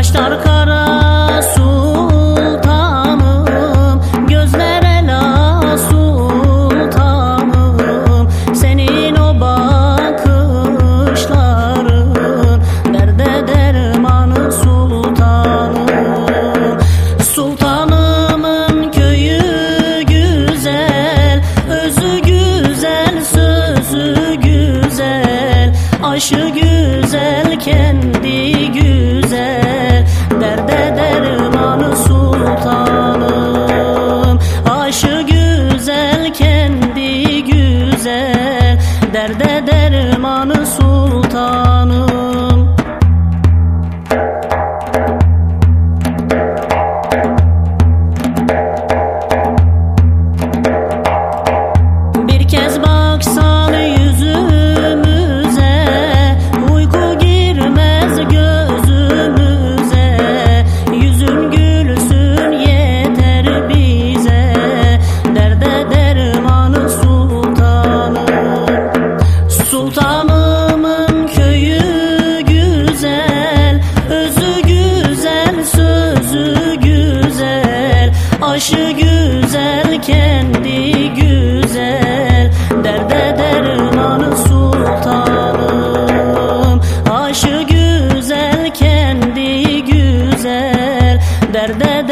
Kaşlar kara sultanım. Gözler ela Senin o bakışların Derde derman sultanım. Sultanımın köyü güzel Özü güzel sözü güzel. Aşı güzel kendi güzel güzel Derde dermanı sultanım. Aşı güzel, kendi güzel Derde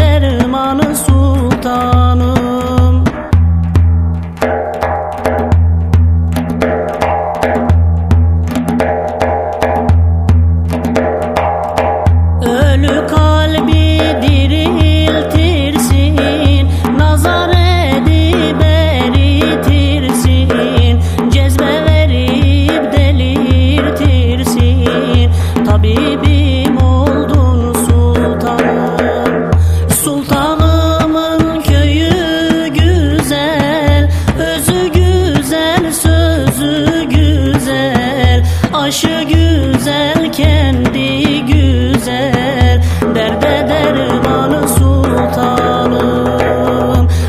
güzel Aşı güzel, kendi güzel. Derde dermanı sultanım.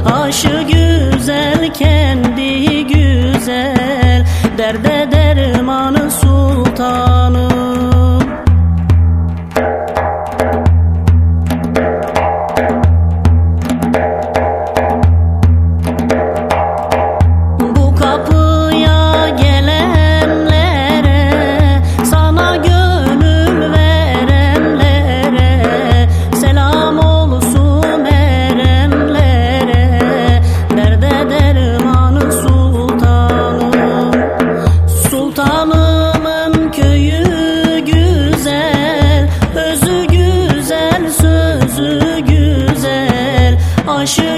Aşı güzel, kendi güzel. Derde dermanı sultanım güzel Aşı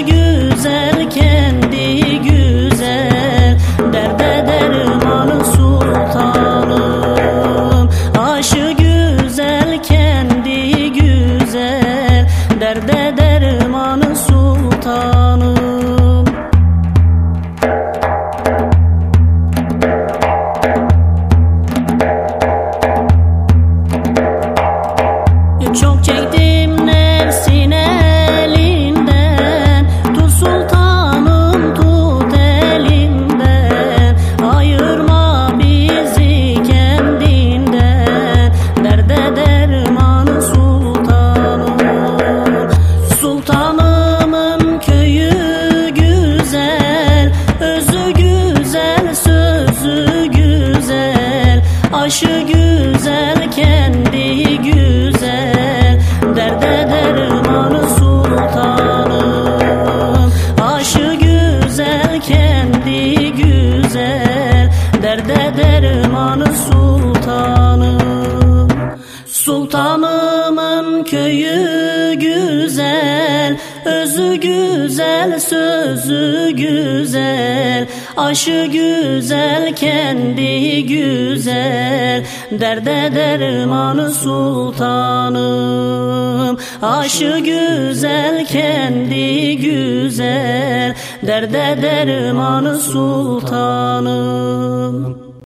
güzel Aşı güzel, kendi güzel. Derde dermanı sultanım. Aşı güzel, kendi güzel. Derde dermanı sultanım. Sultanımın köyü Özü güzel, sözü güzel. Aşı güzel, kendi güzel. Derde dermanı sultanım. Aşı güzel, kendi güzel. Derde dermanı sultanım